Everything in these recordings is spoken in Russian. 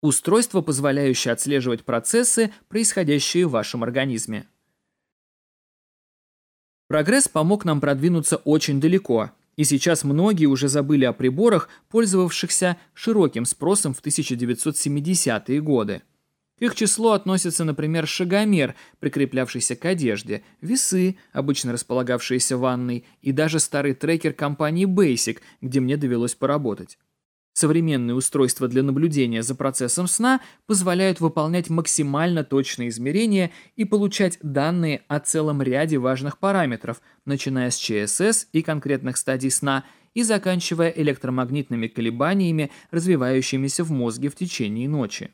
Устройство, позволяющее отслеживать процессы, происходящие в вашем организме. Прогресс помог нам продвинуться очень далеко, и сейчас многие уже забыли о приборах, пользовавшихся широким спросом в 1970-е годы. К их числу относятся, например, шагомер, прикреплявшийся к одежде, весы, обычно располагавшиеся в ванной, и даже старый трекер компании Basic, где мне довелось поработать. Современные устройства для наблюдения за процессом сна позволяют выполнять максимально точные измерения и получать данные о целом ряде важных параметров, начиная с ЧСС и конкретных стадий сна и заканчивая электромагнитными колебаниями, развивающимися в мозге в течение ночи.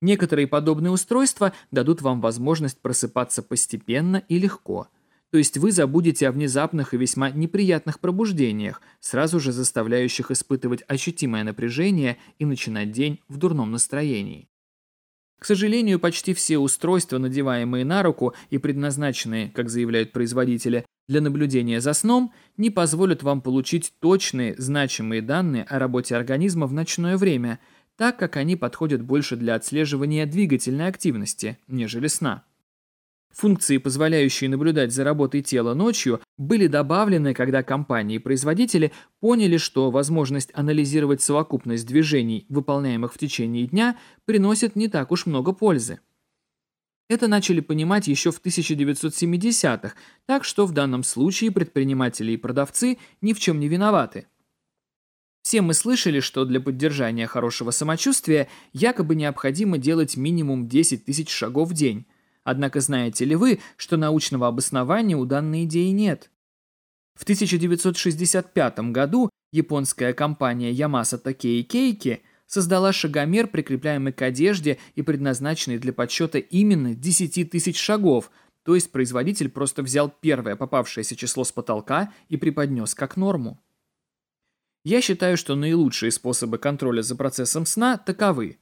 Некоторые подобные устройства дадут вам возможность просыпаться постепенно и легко – то есть вы забудете о внезапных и весьма неприятных пробуждениях, сразу же заставляющих испытывать ощутимое напряжение и начинать день в дурном настроении. К сожалению, почти все устройства, надеваемые на руку и предназначенные, как заявляют производители, для наблюдения за сном, не позволят вам получить точные, значимые данные о работе организма в ночное время, так как они подходят больше для отслеживания двигательной активности, нежели сна. Функции, позволяющие наблюдать за работой тела ночью, были добавлены, когда компании-производители поняли, что возможность анализировать совокупность движений, выполняемых в течение дня, приносит не так уж много пользы. Это начали понимать еще в 1970-х, так что в данном случае предприниматели и продавцы ни в чем не виноваты. Все мы слышали, что для поддержания хорошего самочувствия якобы необходимо делать минимум 10 тысяч шагов в день. Однако знаете ли вы, что научного обоснования у данной идеи нет? В 1965 году японская компания Yamasa Takei Keiki создала шагомер, прикрепляемый к одежде и предназначенный для подсчета именно 10 тысяч шагов, то есть производитель просто взял первое попавшееся число с потолка и преподнес как норму. Я считаю, что наилучшие способы контроля за процессом сна таковы –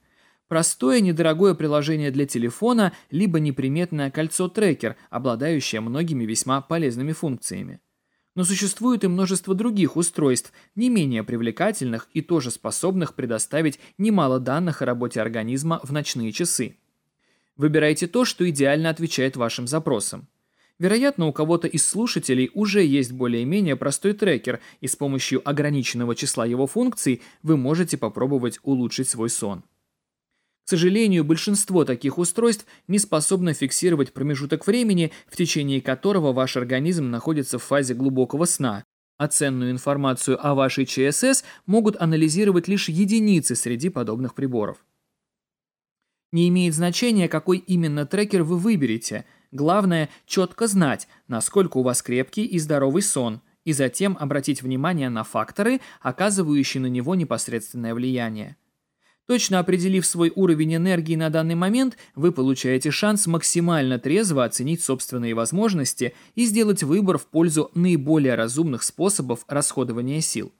Простое недорогое приложение для телефона, либо неприметное кольцо-трекер, обладающее многими весьма полезными функциями. Но существует и множество других устройств, не менее привлекательных и тоже способных предоставить немало данных о работе организма в ночные часы. Выбирайте то, что идеально отвечает вашим запросам. Вероятно, у кого-то из слушателей уже есть более-менее простой трекер, и с помощью ограниченного числа его функций вы можете попробовать улучшить свой сон сожалению, большинство таких устройств не способно фиксировать промежуток времени, в течение которого ваш организм находится в фазе глубокого сна, а Оценную информацию о вашей ЧСС могут анализировать лишь единицы среди подобных приборов. Не имеет значения, какой именно трекер вы выберете. Главное – четко знать, насколько у вас крепкий и здоровый сон, и затем обратить внимание на факторы, оказывающие на него непосредственное влияние. Точно определив свой уровень энергии на данный момент, вы получаете шанс максимально трезво оценить собственные возможности и сделать выбор в пользу наиболее разумных способов расходования сил.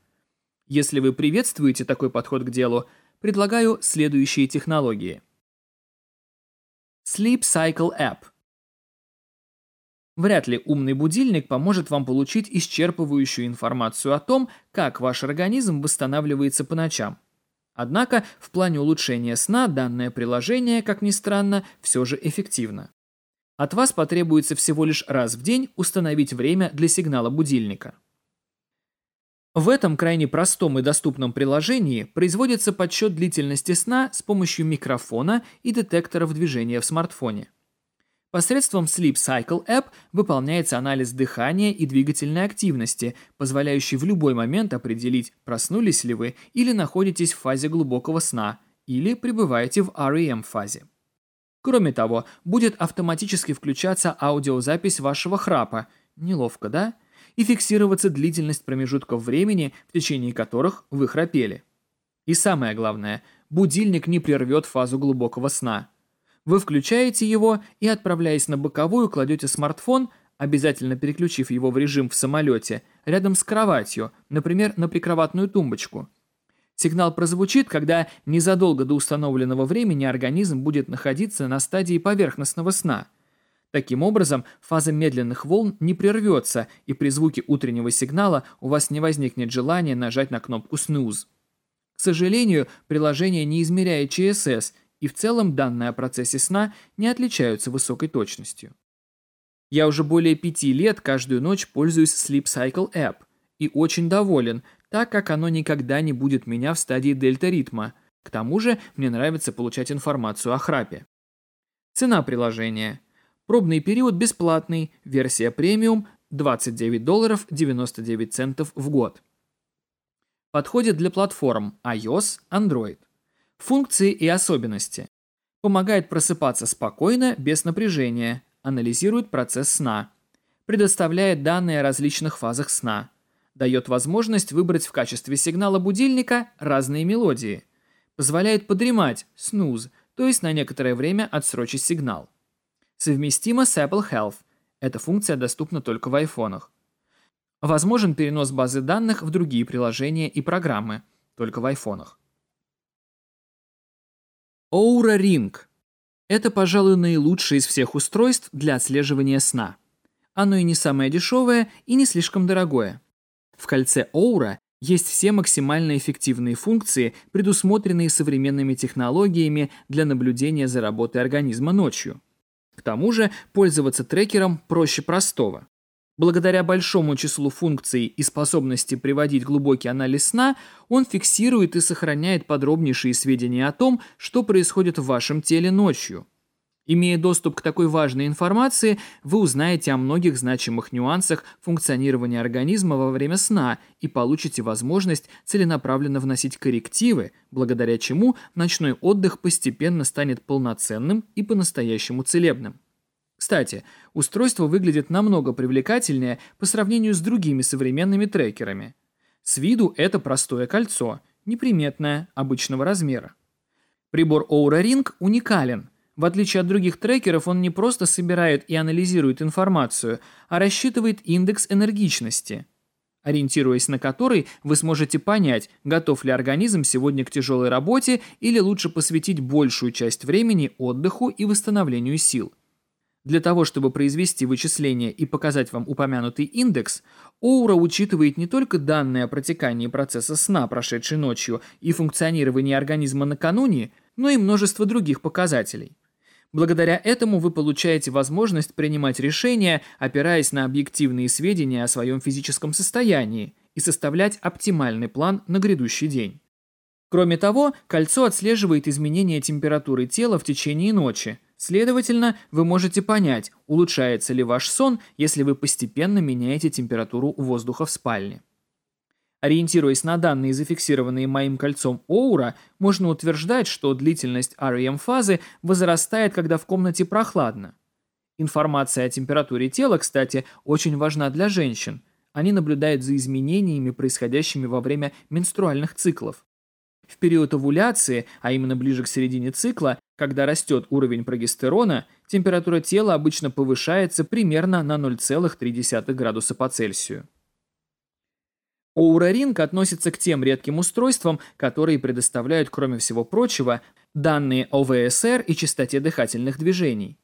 Если вы приветствуете такой подход к делу, предлагаю следующие технологии. Sleep Cycle App Вряд ли умный будильник поможет вам получить исчерпывающую информацию о том, как ваш организм восстанавливается по ночам. Однако в плане улучшения сна данное приложение, как ни странно, все же эффективно. От вас потребуется всего лишь раз в день установить время для сигнала будильника. В этом крайне простом и доступном приложении производится подсчет длительности сна с помощью микрофона и детекторов движения в смартфоне. Посредством Sleep Cycle App выполняется анализ дыхания и двигательной активности, позволяющий в любой момент определить, проснулись ли вы или находитесь в фазе глубокого сна, или пребываете в REM-фазе. Кроме того, будет автоматически включаться аудиозапись вашего храпа, неловко, да? И фиксироваться длительность промежутков времени, в течение которых вы храпели. И самое главное, будильник не прервет фазу глубокого сна – вы включаете его и, отправляясь на боковую, кладете смартфон, обязательно переключив его в режим в самолете, рядом с кроватью, например, на прикроватную тумбочку. Сигнал прозвучит, когда незадолго до установленного времени организм будет находиться на стадии поверхностного сна. Таким образом, фаза медленных волн не прервется, и при звуке утреннего сигнала у вас не возникнет желания нажать на кнопку «Снуз». К сожалению, приложение не измеряет ЧСС, и в целом данные о процессе сна не отличаются высокой точностью. Я уже более пяти лет каждую ночь пользуюсь Sleep Cycle App и очень доволен, так как оно никогда не будет меня в стадии дельта-ритма. К тому же мне нравится получать информацию о храпе. Цена приложения. Пробный период бесплатный, версия премиум 29 долларов 99 центов в год. Подходит для платформ iOS, Android. Функции и особенности. Помогает просыпаться спокойно, без напряжения, анализирует процесс сна. Предоставляет данные о различных фазах сна. Дает возможность выбрать в качестве сигнала будильника разные мелодии. Позволяет подремать, снуз, то есть на некоторое время отсрочить сигнал. Совместимо с Apple Health. Эта функция доступна только в айфонах. Возможен перенос базы данных в другие приложения и программы, только в айфонах. Oura Ring – это, пожалуй, наилучшее из всех устройств для отслеживания сна. Оно и не самое дешевое, и не слишком дорогое. В кольце Oura есть все максимально эффективные функции, предусмотренные современными технологиями для наблюдения за работой организма ночью. К тому же пользоваться трекером проще простого. Благодаря большому числу функций и способности приводить глубокий анализ сна, он фиксирует и сохраняет подробнейшие сведения о том, что происходит в вашем теле ночью. Имея доступ к такой важной информации, вы узнаете о многих значимых нюансах функционирования организма во время сна и получите возможность целенаправленно вносить коррективы, благодаря чему ночной отдых постепенно станет полноценным и по-настоящему целебным. Кстати, устройство выглядит намного привлекательнее по сравнению с другими современными трекерами. С виду это простое кольцо, неприметное, обычного размера. Прибор Aura Ring уникален. В отличие от других трекеров, он не просто собирает и анализирует информацию, а рассчитывает индекс энергичности, ориентируясь на который вы сможете понять, готов ли организм сегодня к тяжелой работе или лучше посвятить большую часть времени отдыху и восстановлению сил. Для того, чтобы произвести вычисление и показать вам упомянутый индекс, Оура учитывает не только данные о протекании процесса сна, прошедшей ночью, и функционировании организма накануне, но и множество других показателей. Благодаря этому вы получаете возможность принимать решения, опираясь на объективные сведения о своем физическом состоянии и составлять оптимальный план на грядущий день. Кроме того, кольцо отслеживает изменения температуры тела в течение ночи – Следовательно, вы можете понять, улучшается ли ваш сон, если вы постепенно меняете температуру воздуха в спальне. Ориентируясь на данные, зафиксированные моим кольцом Оура, можно утверждать, что длительность REM-фазы возрастает, когда в комнате прохладно. Информация о температуре тела, кстати, очень важна для женщин. Они наблюдают за изменениями, происходящими во время менструальных циклов. В период овуляции, а именно ближе к середине цикла, когда растет уровень прогестерона, температура тела обычно повышается примерно на 0,3 градуса по Цельсию. Оураринг относится к тем редким устройствам, которые предоставляют, кроме всего прочего, данные о ВСР и частоте дыхательных движений.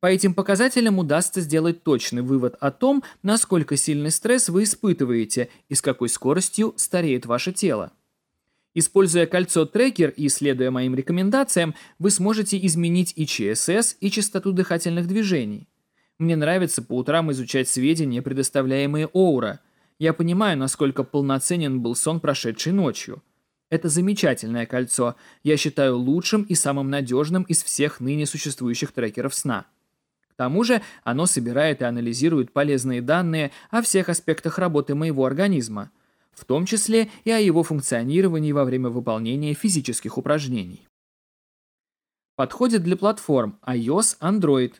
По этим показателям удастся сделать точный вывод о том, насколько сильный стресс вы испытываете и с какой скоростью стареет ваше тело. Используя кольцо-трекер и следуя моим рекомендациям, вы сможете изменить и ЧСС, и частоту дыхательных движений. Мне нравится по утрам изучать сведения, предоставляемые Оура. Я понимаю, насколько полноценен был сон прошедшей ночью. Это замечательное кольцо. Я считаю лучшим и самым надежным из всех ныне существующих трекеров сна. К тому же оно собирает и анализирует полезные данные о всех аспектах работы моего организма – в том числе и о его функционировании во время выполнения физических упражнений. Подходит для платформ iOS, Android,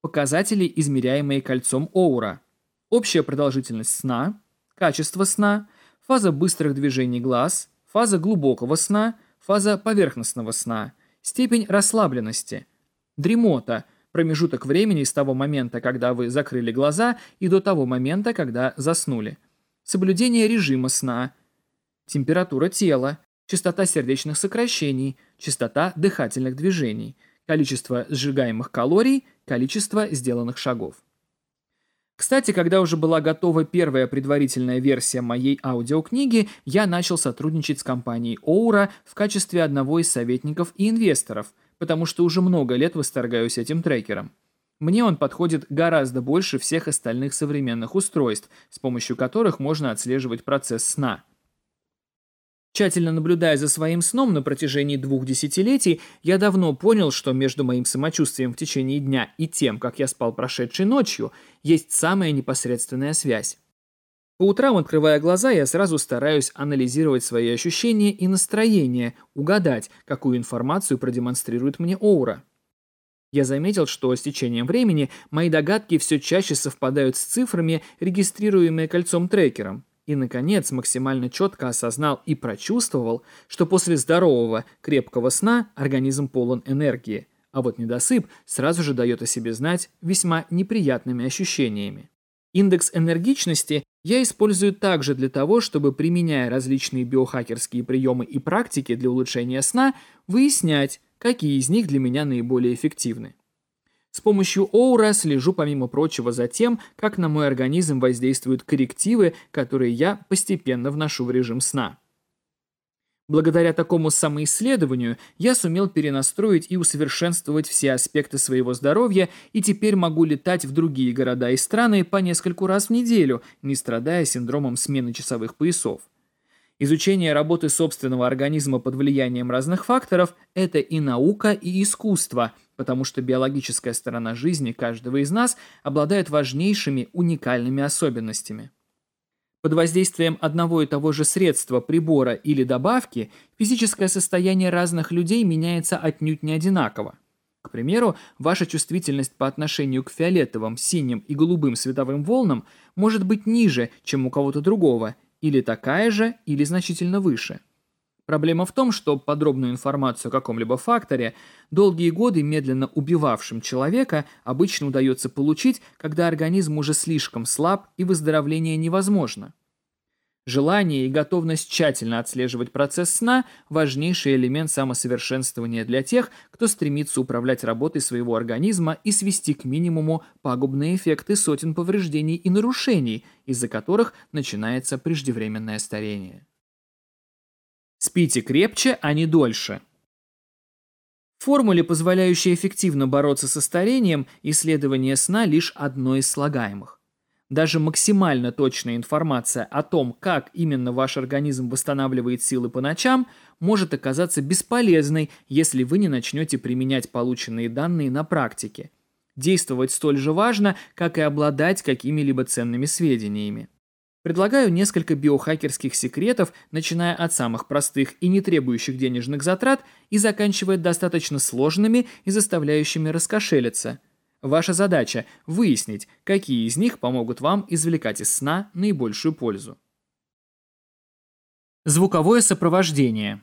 показатели, измеряемые кольцом Оура, общая продолжительность сна, качество сна, фаза быстрых движений глаз, фаза глубокого сна, фаза поверхностного сна, степень расслабленности, дремота, промежуток времени с того момента, когда вы закрыли глаза, и до того момента, когда заснули – соблюдение режима сна, температура тела, частота сердечных сокращений, частота дыхательных движений, количество сжигаемых калорий, количество сделанных шагов. Кстати, когда уже была готова первая предварительная версия моей аудиокниги, я начал сотрудничать с компанией Оура в качестве одного из советников и инвесторов, потому что уже много лет восторгаюсь этим трекером. Мне он подходит гораздо больше всех остальных современных устройств, с помощью которых можно отслеживать процесс сна. Тщательно наблюдая за своим сном на протяжении двух десятилетий, я давно понял, что между моим самочувствием в течение дня и тем, как я спал прошедшей ночью, есть самая непосредственная связь. По утрам, открывая глаза, я сразу стараюсь анализировать свои ощущения и настроение, угадать, какую информацию продемонстрирует мне аура. Я заметил, что с течением времени мои догадки все чаще совпадают с цифрами, регистрируемые кольцом-трекером. И, наконец, максимально четко осознал и прочувствовал, что после здорового, крепкого сна организм полон энергии, а вот недосып сразу же дает о себе знать весьма неприятными ощущениями. Индекс энергичности я использую также для того, чтобы, применяя различные биохакерские приемы и практики для улучшения сна, выяснять, какие из них для меня наиболее эффективны. С помощью Оура слежу, помимо прочего, за тем, как на мой организм воздействуют коррективы, которые я постепенно вношу в режим сна. Благодаря такому самоисследованию я сумел перенастроить и усовершенствовать все аспекты своего здоровья и теперь могу летать в другие города и страны по нескольку раз в неделю, не страдая синдромом смены часовых поясов. Изучение работы собственного организма под влиянием разных факторов – это и наука, и искусство, потому что биологическая сторона жизни каждого из нас обладает важнейшими уникальными особенностями. Под воздействием одного и того же средства, прибора или добавки физическое состояние разных людей меняется отнюдь не одинаково. К примеру, ваша чувствительность по отношению к фиолетовым, синим и голубым световым волнам может быть ниже, чем у кого-то другого, или такая же, или значительно выше. Проблема в том, что подробную информацию о каком-либо факторе, долгие годы медленно убивавшим человека, обычно удается получить, когда организм уже слишком слаб и выздоровление невозможно. Желание и готовность тщательно отслеживать процесс сна – важнейший элемент самосовершенствования для тех, кто стремится управлять работой своего организма и свести к минимуму пагубные эффекты сотен повреждений и нарушений, из-за которых начинается преждевременное старение. Спите крепче, а не дольше. В формуле, позволяющей эффективно бороться со старением, исследование сна лишь одно из слагаемых. Даже максимально точная информация о том, как именно ваш организм восстанавливает силы по ночам, может оказаться бесполезной, если вы не начнете применять полученные данные на практике. Действовать столь же важно, как и обладать какими-либо ценными сведениями. Предлагаю несколько биохакерских секретов, начиная от самых простых и не требующих денежных затрат и заканчивая достаточно сложными и заставляющими раскошелиться – Ваша задача – выяснить, какие из них помогут вам извлекать из сна наибольшую пользу. Звуковое сопровождение.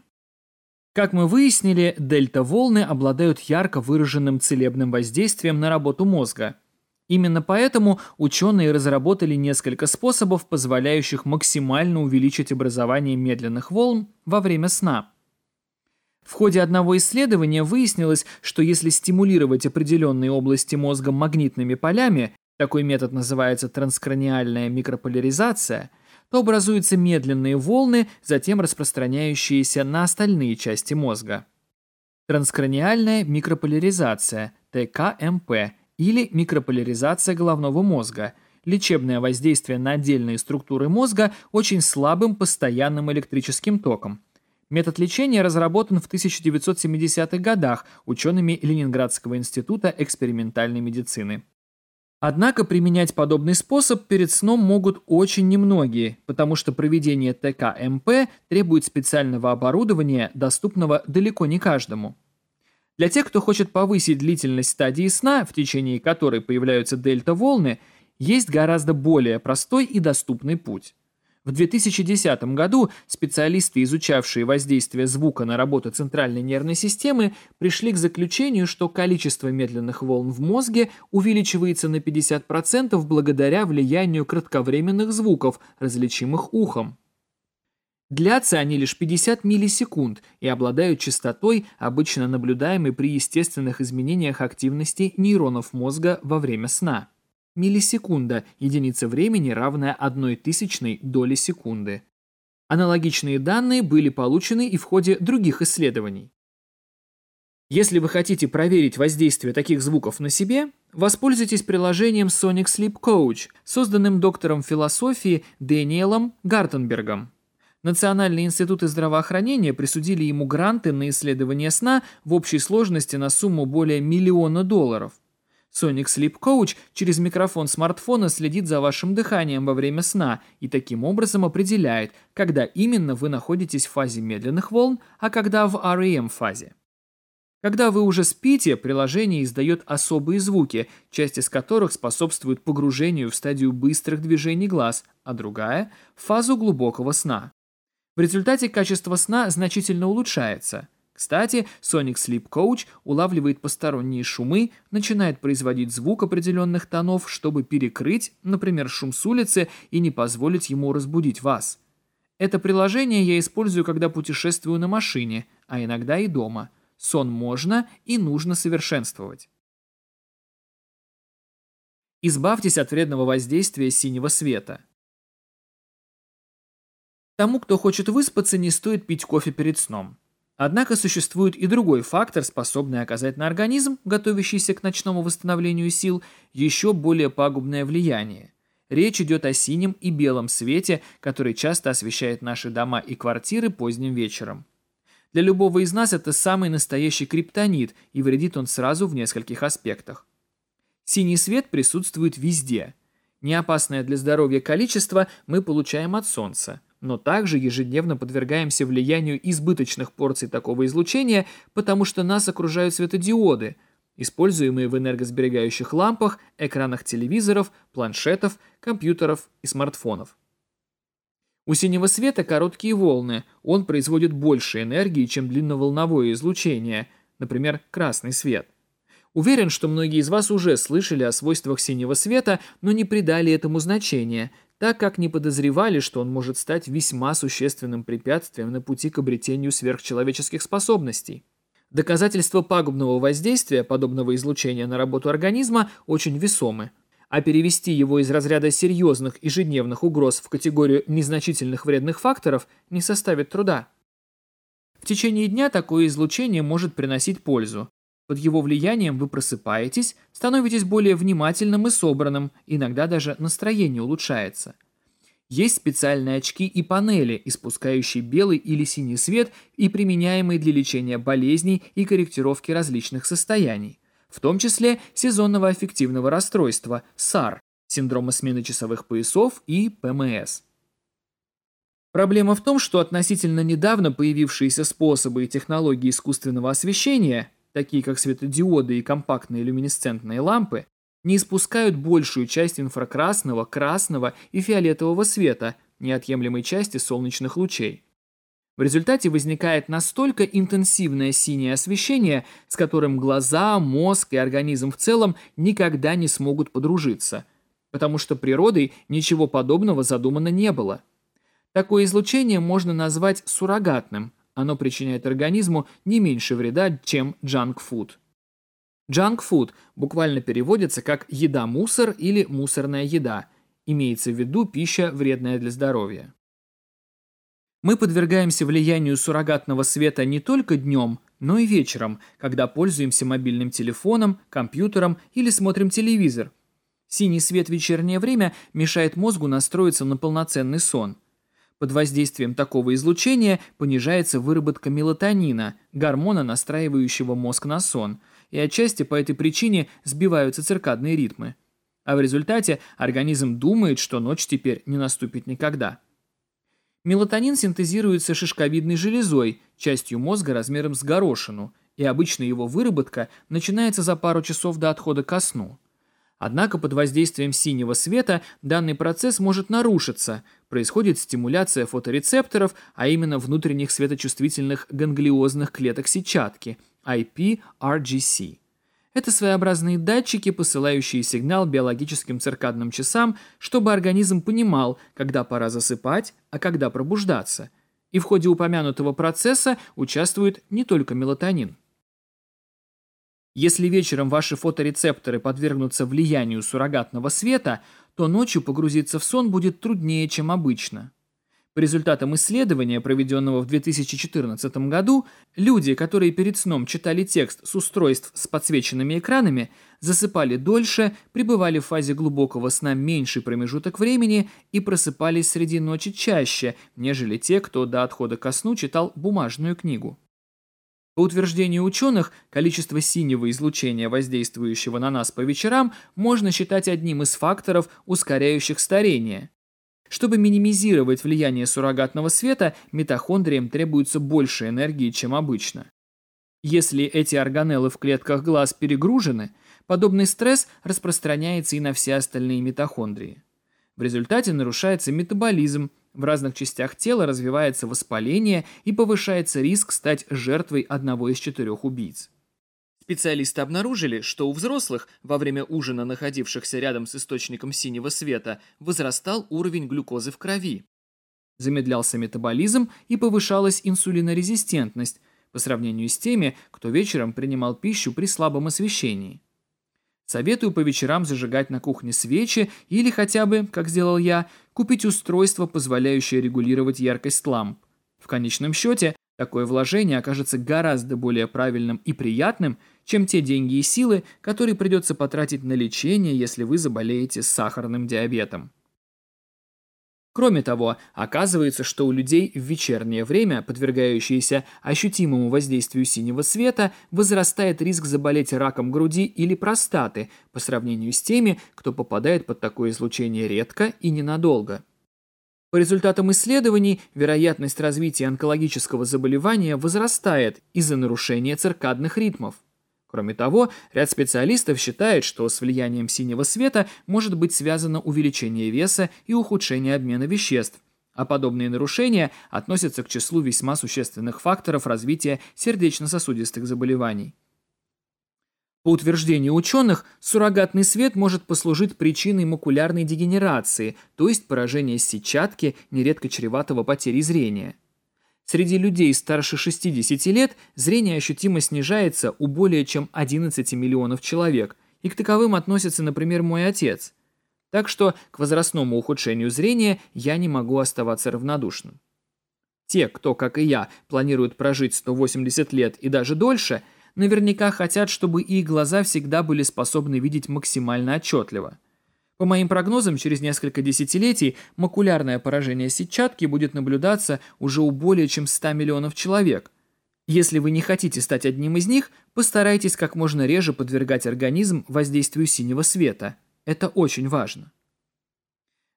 Как мы выяснили, дельта-волны обладают ярко выраженным целебным воздействием на работу мозга. Именно поэтому ученые разработали несколько способов, позволяющих максимально увеличить образование медленных волн во время сна – в ходе одного исследования выяснилось, что если стимулировать определенные области мозга магнитными полями, такой метод называется транскраниальная микрополяризация, то образуются медленные волны, затем распространяющиеся на остальные части мозга. Транскраниальная микрополяризация, ТКМП, или микрополяризация головного мозга – лечебное воздействие на отдельные структуры мозга очень слабым постоянным электрическим током – Метод лечения разработан в 1970-х годах учеными Ленинградского института экспериментальной медицины. Однако применять подобный способ перед сном могут очень немногие, потому что проведение ТКМП требует специального оборудования, доступного далеко не каждому. Для тех, кто хочет повысить длительность стадии сна, в течение которой появляются дельта-волны, есть гораздо более простой и доступный путь. В 2010 году специалисты, изучавшие воздействие звука на работу центральной нервной системы, пришли к заключению, что количество медленных волн в мозге увеличивается на 50% благодаря влиянию кратковременных звуков, различимых ухом. Длятся они лишь 50 миллисекунд и обладают частотой, обычно наблюдаемой при естественных изменениях активности нейронов мозга во время сна. Миллисекунда – единица времени, равная одной тысячной доли секунды. Аналогичные данные были получены и в ходе других исследований. Если вы хотите проверить воздействие таких звуков на себе, воспользуйтесь приложением Sonic Sleep Coach, созданным доктором философии Дэниелом Гартенбергом. Национальные институты здравоохранения присудили ему гранты на исследование сна в общей сложности на сумму более миллиона долларов. Sonic Sleep Coach через микрофон смартфона следит за вашим дыханием во время сна и таким образом определяет, когда именно вы находитесь в фазе медленных волн, а когда в REM-фазе. Когда вы уже спите, приложение издает особые звуки, часть из которых способствует погружению в стадию быстрых движений глаз, а другая – фазу глубокого сна. В результате качество сна значительно улучшается – кстати, Sonic Sleep Coach улавливает посторонние шумы, начинает производить звук определенных тонов, чтобы перекрыть, например, шум с улицы и не позволить ему разбудить вас. Это приложение я использую, когда путешествую на машине, а иногда и дома. Сон можно и нужно совершенствовать. Избавьтесь от вредного воздействия синего света. Тому, кто хочет выспаться, не стоит пить кофе перед сном. Однако существует и другой фактор, способный оказать на организм, готовящийся к ночному восстановлению сил, еще более пагубное влияние. Речь идет о синем и белом свете, который часто освещает наши дома и квартиры поздним вечером. Для любого из нас это самый настоящий криптонит, и вредит он сразу в нескольких аспектах. Синий свет присутствует везде. Неопасное для здоровья количество мы получаем от солнца – но также ежедневно подвергаемся влиянию избыточных порций такого излучения, потому что нас окружают светодиоды, используемые в энергосберегающих лампах, экранах телевизоров, планшетов, компьютеров и смартфонов. У синего света короткие волны, он производит больше энергии, чем длинноволновое излучение, например, красный свет. Уверен, что многие из вас уже слышали о свойствах синего света, но не придали этому значения – так как не подозревали, что он может стать весьма существенным препятствием на пути к обретению сверхчеловеческих способностей. Доказательства пагубного воздействия подобного излучения на работу организма очень весомы, а перевести его из разряда серьезных ежедневных угроз в категорию незначительных вредных факторов не составит труда. В течение дня такое излучение может приносить пользу, под его влиянием вы просыпаетесь, становитесь более внимательным и собранным, иногда даже настроение улучшается. Есть специальные очки и панели, испускающие белый или синий свет и применяемые для лечения болезней и корректировки различных состояний, в том числе сезонного аффективного расстройства, САР, синдрома смены часовых поясов и ПМС. Проблема в том, что относительно недавно появившиеся способы и технологии искусственного освещения такие как светодиоды и компактные люминесцентные лампы, не испускают большую часть инфракрасного, красного и фиолетового света, неотъемлемой части солнечных лучей. В результате возникает настолько интенсивное синее освещение, с которым глаза, мозг и организм в целом никогда не смогут подружиться, потому что природой ничего подобного задумано не было. Такое излучение можно назвать суррогатным – оно причиняет организму не меньше вреда, чем джанк-фуд. Джанк-фуд буквально переводится как «еда-мусор» или «мусорная еда». Имеется в виду пища, вредная для здоровья. Мы подвергаемся влиянию суррогатного света не только днем, но и вечером, когда пользуемся мобильным телефоном, компьютером или смотрим телевизор. Синий свет в вечернее время мешает мозгу настроиться на полноценный сон – под воздействием такого излучения понижается выработка мелатонина, гормона, настраивающего мозг на сон, и отчасти по этой причине сбиваются циркадные ритмы. А в результате организм думает, что ночь теперь не наступит никогда. Мелатонин синтезируется шишковидной железой, частью мозга размером с горошину, и обычно его выработка начинается за пару часов до отхода ко сну. Однако под воздействием синего света данный процесс может нарушиться. Происходит стимуляция фоторецепторов, а именно внутренних светочувствительных ганглиозных клеток сетчатки, IP-RGC. Это своеобразные датчики, посылающие сигнал биологическим циркадным часам, чтобы организм понимал, когда пора засыпать, а когда пробуждаться. И в ходе упомянутого процесса участвует не только мелатонин. Если вечером ваши фоторецепторы подвергнутся влиянию суррогатного света, то ночью погрузиться в сон будет труднее, чем обычно. По результатам исследования, проведенного в 2014 году, люди, которые перед сном читали текст с устройств с подсвеченными экранами, засыпали дольше, пребывали в фазе глубокого сна меньший промежуток времени и просыпались среди ночи чаще, нежели те, кто до отхода ко сну читал бумажную книгу. По утверждению ученых, количество синего излучения, воздействующего на нас по вечерам, можно считать одним из факторов, ускоряющих старение. Чтобы минимизировать влияние суррогатного света, митохондриям требуется больше энергии, чем обычно. Если эти органеллы в клетках глаз перегружены, подобный стресс распространяется и на все остальные митохондрии. В результате нарушается метаболизм, в разных частях тела развивается воспаление и повышается риск стать жертвой одного из четырех убийц. Специалисты обнаружили, что у взрослых, во время ужина находившихся рядом с источником синего света, возрастал уровень глюкозы в крови. Замедлялся метаболизм и повышалась инсулинорезистентность по сравнению с теми, кто вечером принимал пищу при слабом освещении. Советую по вечерам зажигать на кухне свечи или хотя бы, как сделал я, купить устройство, позволяющее регулировать яркость ламп. В конечном счете, такое вложение окажется гораздо более правильным и приятным, чем те деньги и силы, которые придется потратить на лечение, если вы заболеете сахарным диабетом. Кроме того, оказывается, что у людей в вечернее время, подвергающиеся ощутимому воздействию синего света, возрастает риск заболеть раком груди или простаты по сравнению с теми, кто попадает под такое излучение редко и ненадолго. По результатам исследований, вероятность развития онкологического заболевания возрастает из-за нарушения циркадных ритмов. Кроме того, ряд специалистов считает, что с влиянием синего света может быть связано увеличение веса и ухудшение обмена веществ, а подобные нарушения относятся к числу весьма существенных факторов развития сердечно-сосудистых заболеваний. По утверждению ученых, суррогатный свет может послужить причиной макулярной дегенерации, то есть поражения сетчатки, нередко чреватого потери зрения. Среди людей старше 60 лет зрение ощутимо снижается у более чем 11 миллионов человек, и к таковым относится, например, мой отец. Так что к возрастному ухудшению зрения я не могу оставаться равнодушным. Те, кто, как и я, планируют прожить 180 лет и даже дольше, наверняка хотят, чтобы их глаза всегда были способны видеть максимально отчетливо. По моим прогнозам, через несколько десятилетий макулярное поражение сетчатки будет наблюдаться уже у более чем 100 миллионов человек. Если вы не хотите стать одним из них, постарайтесь как можно реже подвергать организм воздействию синего света. Это очень важно.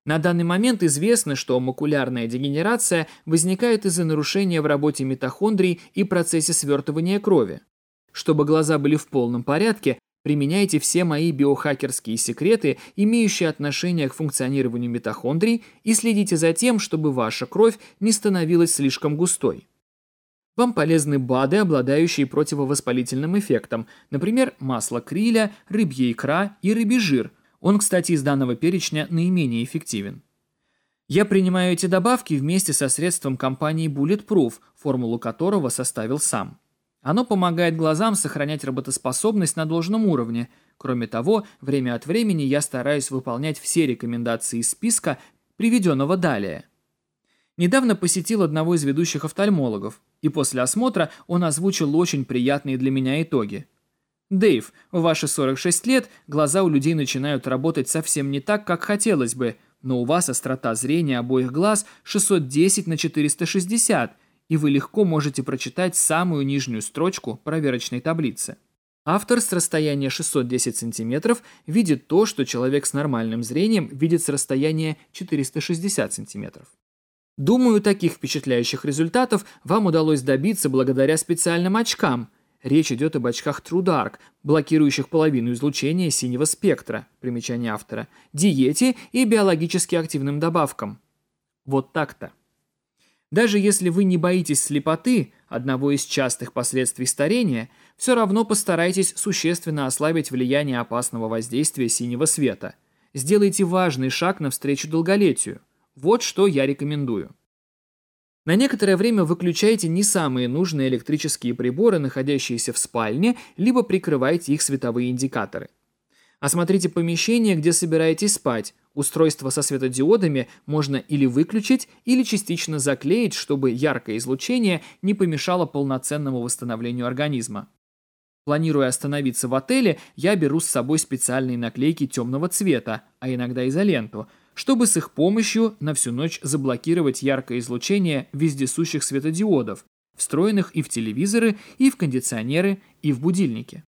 На данный момент известно, что макулярная дегенерация возникает из-за нарушения в работе митохондрий и процессе свертывания крови. Чтобы глаза были в полном порядке, Применяйте все мои биохакерские секреты, имеющие отношение к функционированию митохондрий, и следите за тем, чтобы ваша кровь не становилась слишком густой. Вам полезны БАДы, обладающие противовоспалительным эффектом, например, масло криля, рыбья икра и рыбий жир. Он, кстати, из данного перечня наименее эффективен. Я принимаю эти добавки вместе со средством компании Bulletproof, формулу которого составил сам. Оно помогает глазам сохранять работоспособность на должном уровне. Кроме того, время от времени я стараюсь выполнять все рекомендации из списка, приведенного далее. Недавно посетил одного из ведущих офтальмологов, и после осмотра он озвучил очень приятные для меня итоги. «Дэйв, в ваши 46 лет глаза у людей начинают работать совсем не так, как хотелось бы, но у вас острота зрения обоих глаз 610 на 460, и вы легко можете прочитать самую нижнюю строчку проверочной таблицы. Автор с расстояния 610 см видит то, что человек с нормальным зрением видит с расстояния 460 см. Думаю, таких впечатляющих результатов вам удалось добиться благодаря специальным очкам. Речь идет об очках True Dark, блокирующих половину излучения синего спектра, примечание автора, диете и биологически активным добавкам. Вот так-то. Даже если вы не боитесь слепоты, одного из частых последствий старения, все равно постарайтесь существенно ослабить влияние опасного воздействия синего света. Сделайте важный шаг навстречу долголетию. Вот что я рекомендую. На некоторое время выключайте не самые нужные электрические приборы, находящиеся в спальне, либо прикрывайте их световые индикаторы. Осмотрите помещение, где собираетесь спать, Устройство со светодиодами можно или выключить, или частично заклеить, чтобы яркое излучение не помешало полноценному восстановлению организма. Планируя остановиться в отеле, я беру с собой специальные наклейки темного цвета, а иногда изоленту, чтобы с их помощью на всю ночь заблокировать яркое излучение вездесущих светодиодов, встроенных и в телевизоры, и в кондиционеры, и в будильники.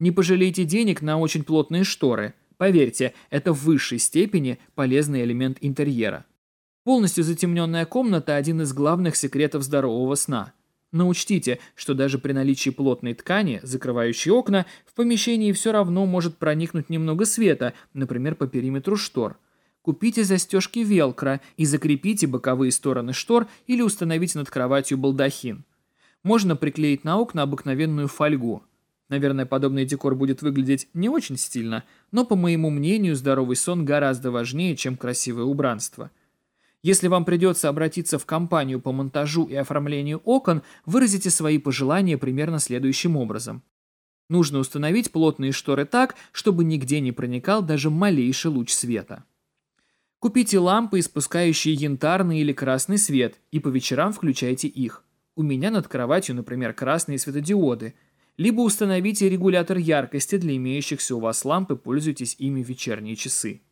Не пожалейте денег на очень плотные шторы – Поверьте, это в высшей степени полезный элемент интерьера. Полностью затемненная комната – один из главных секретов здорового сна. Но учтите, что даже при наличии плотной ткани, закрывающей окна, в помещении все равно может проникнуть немного света, например, по периметру штор. Купите застежки велкро и закрепите боковые стороны штор или установите над кроватью балдахин. Можно приклеить на окна обыкновенную фольгу – Наверное, подобный декор будет выглядеть не очень стильно, но, по моему мнению, здоровый сон гораздо важнее, чем красивое убранство. Если вам придется обратиться в компанию по монтажу и оформлению окон, выразите свои пожелания примерно следующим образом. Нужно установить плотные шторы так, чтобы нигде не проникал даже малейший луч света. Купите лампы, испускающие янтарный или красный свет, и по вечерам включайте их. У меня над кроватью, например, красные светодиоды – либо установите регулятор яркости для имеющихся у вас ламп и пользуйтесь ими в вечерние часы.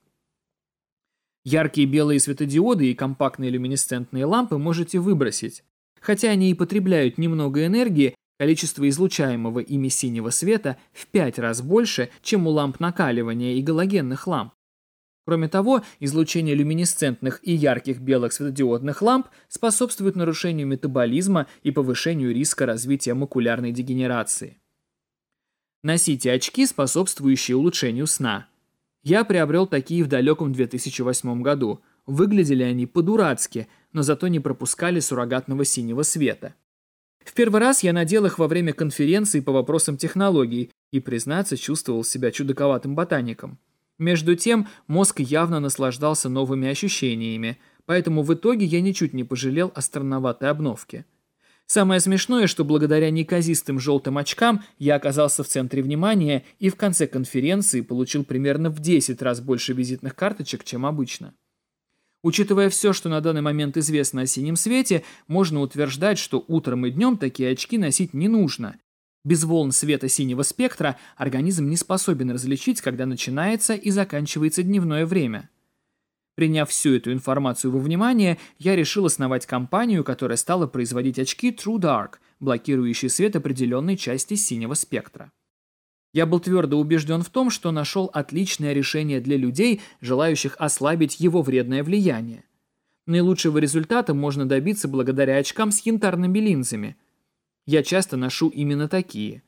Яркие белые светодиоды и компактные люминесцентные лампы можете выбросить. Хотя они и потребляют немного энергии, количество излучаемого ими синего света в 5 раз больше, чем у ламп накаливания и галогенных ламп. Кроме того, излучение люминесцентных и ярких белых светодиодных ламп способствует нарушению метаболизма и повышению риска развития макулярной дегенерации. Носите очки, способствующие улучшению сна. Я приобрел такие в далеком 2008 году. Выглядели они по-дурацки, но зато не пропускали суррогатного синего света. В первый раз я надел их во время конференции по вопросам технологий и, признаться, чувствовал себя чудаковатым ботаником. Между тем, мозг явно наслаждался новыми ощущениями, поэтому в итоге я ничуть не пожалел о странноватой обновке. Самое смешное, что благодаря неказистым желтым очкам я оказался в центре внимания и в конце конференции получил примерно в 10 раз больше визитных карточек, чем обычно. Учитывая все, что на данный момент известно о синем свете, можно утверждать, что утром и днем такие очки носить не нужно, без волн света синего спектра организм не способен различить, когда начинается и заканчивается дневное время. Приняв всю эту информацию во внимание, я решил основать компанию, которая стала производить очки True Dark, блокирующие свет определенной части синего спектра. Я был твердо убежден в том, что нашел отличное решение для людей, желающих ослабить его вредное влияние. Наилучшего результата можно добиться благодаря очкам с янтарными линзами – я часто ношу именно такие.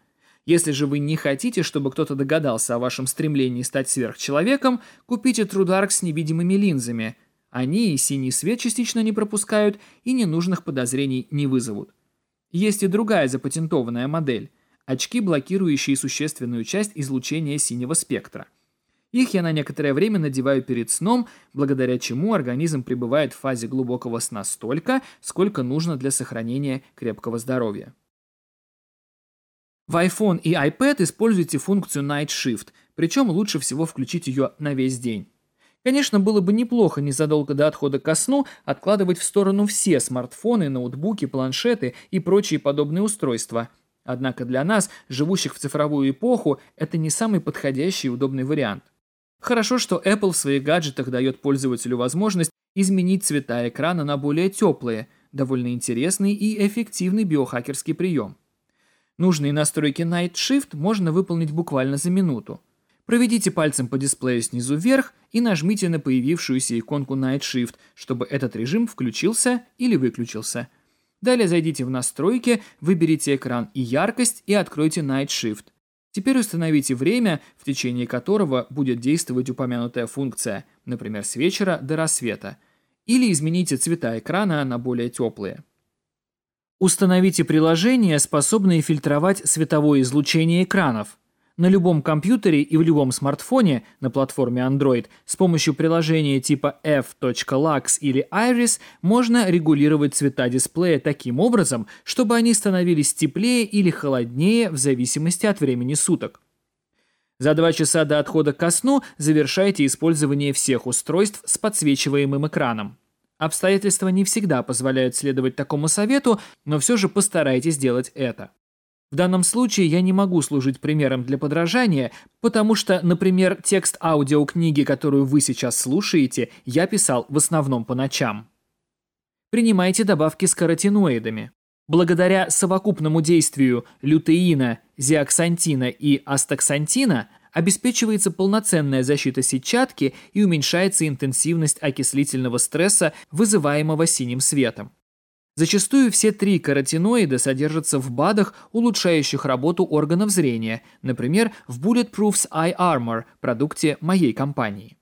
Если же вы не хотите, чтобы кто-то догадался о вашем стремлении стать сверхчеловеком, купите трударк с невидимыми линзами. Они и синий свет частично не пропускают и ненужных подозрений не вызовут. Есть и другая запатентованная модель – очки, блокирующие существенную часть излучения синего спектра. Их я на некоторое время надеваю перед сном, благодаря чему организм пребывает в фазе глубокого сна столько, сколько нужно для сохранения крепкого здоровья. В iPhone и iPad используйте функцию Night Shift, причем лучше всего включить ее на весь день. Конечно, было бы неплохо незадолго до отхода ко сну откладывать в сторону все смартфоны, ноутбуки, планшеты и прочие подобные устройства. Однако для нас, живущих в цифровую эпоху, это не самый подходящий и удобный вариант. Хорошо, что Apple в своих гаджетах дает пользователю возможность изменить цвета экрана на более теплые, довольно интересный и эффективный биохакерский прием. Нужные настройки Night Shift можно выполнить буквально за минуту. Проведите пальцем по дисплею снизу вверх и нажмите на появившуюся иконку Night Shift, чтобы этот режим включился или выключился. Далее зайдите в настройки, выберите экран и яркость и откройте Night Shift. Теперь установите время, в течение которого будет действовать упомянутая функция, например, с вечера до рассвета. Или измените цвета экрана на более теплые. Установите приложение, способное фильтровать световое излучение экранов. На любом компьютере и в любом смартфоне на платформе Android с помощью приложения типа f.lux или iris можно регулировать цвета дисплея таким образом, чтобы они становились теплее или холоднее в зависимости от времени суток. За 2 часа до отхода ко сну завершайте использование всех устройств с подсвечиваемым экраном. Обстоятельства не всегда позволяют следовать такому совету, но все же постарайтесь делать это. В данном случае я не могу служить примером для подражания, потому что, например, текст аудиокниги, которую вы сейчас слушаете, я писал в основном по ночам. Принимайте добавки с каротиноидами. Благодаря совокупному действию лютеина, зиаксантина и астаксантина – обеспечивается полноценная защита сетчатки и уменьшается интенсивность окислительного стресса, вызываемого синим светом. Зачастую все три каротиноида содержатся в БАДах, улучшающих работу органов зрения, например, в Bulletproof's Eye Armor, продукте моей компании.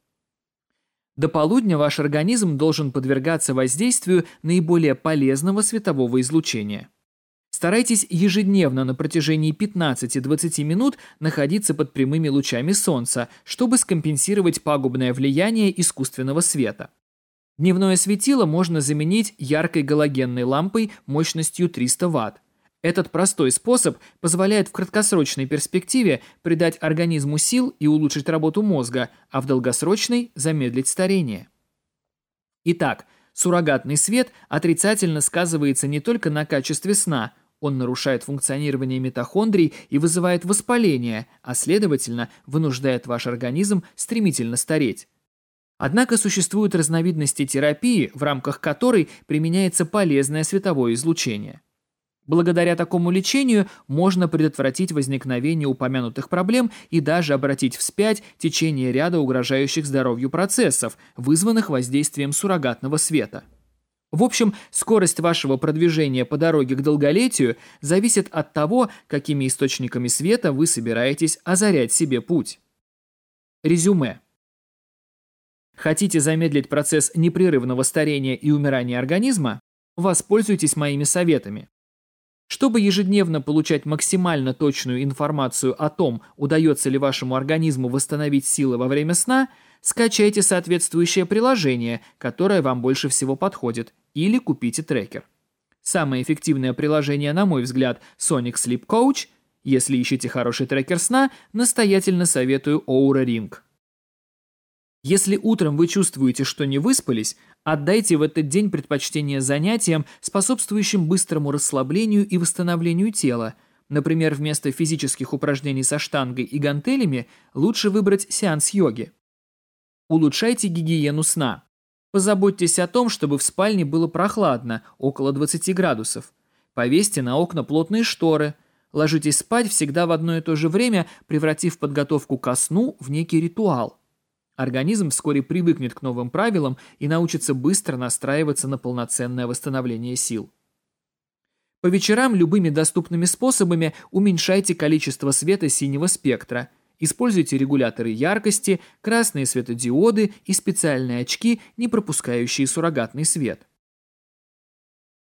До полудня ваш организм должен подвергаться воздействию наиболее полезного светового излучения. Старайтесь ежедневно на протяжении 15-20 минут находиться под прямыми лучами солнца, чтобы скомпенсировать пагубное влияние искусственного света. Дневное светило можно заменить яркой галогенной лампой мощностью 300 Вт. Этот простой способ позволяет в краткосрочной перспективе придать организму сил и улучшить работу мозга, а в долгосрочной – замедлить старение. Итак, суррогатный свет отрицательно сказывается не только на качестве сна – он нарушает функционирование митохондрий и вызывает воспаление, а следовательно, вынуждает ваш организм стремительно стареть. Однако существуют разновидности терапии, в рамках которой применяется полезное световое излучение. Благодаря такому лечению можно предотвратить возникновение упомянутых проблем и даже обратить вспять течение ряда угрожающих здоровью процессов, вызванных воздействием суррогатного света. В общем, скорость вашего продвижения по дороге к долголетию зависит от того, какими источниками света вы собираетесь озарять себе путь. Резюме. Хотите замедлить процесс непрерывного старения и умирания организма? Воспользуйтесь моими советами. Чтобы ежедневно получать максимально точную информацию о том, удается ли вашему организму восстановить силы во время сна – скачайте соответствующее приложение, которое вам больше всего подходит, или купите трекер. Самое эффективное приложение, на мой взгляд, Sonic Sleep Coach. Если ищете хороший трекер сна, настоятельно советую Aura Ring. Если утром вы чувствуете, что не выспались, отдайте в этот день предпочтение занятиям, способствующим быстрому расслаблению и восстановлению тела. Например, вместо физических упражнений со штангой и гантелями лучше выбрать сеанс йоги. Улучшайте гигиену сна. Позаботьтесь о том, чтобы в спальне было прохладно, около 20 градусов. Повесьте на окна плотные шторы. Ложитесь спать всегда в одно и то же время, превратив подготовку ко сну в некий ритуал. Организм вскоре привыкнет к новым правилам и научится быстро настраиваться на полноценное восстановление сил. По вечерам любыми доступными способами уменьшайте количество света синего спектра – Используйте регуляторы яркости, красные светодиоды и специальные очки, не пропускающие суррогатный свет.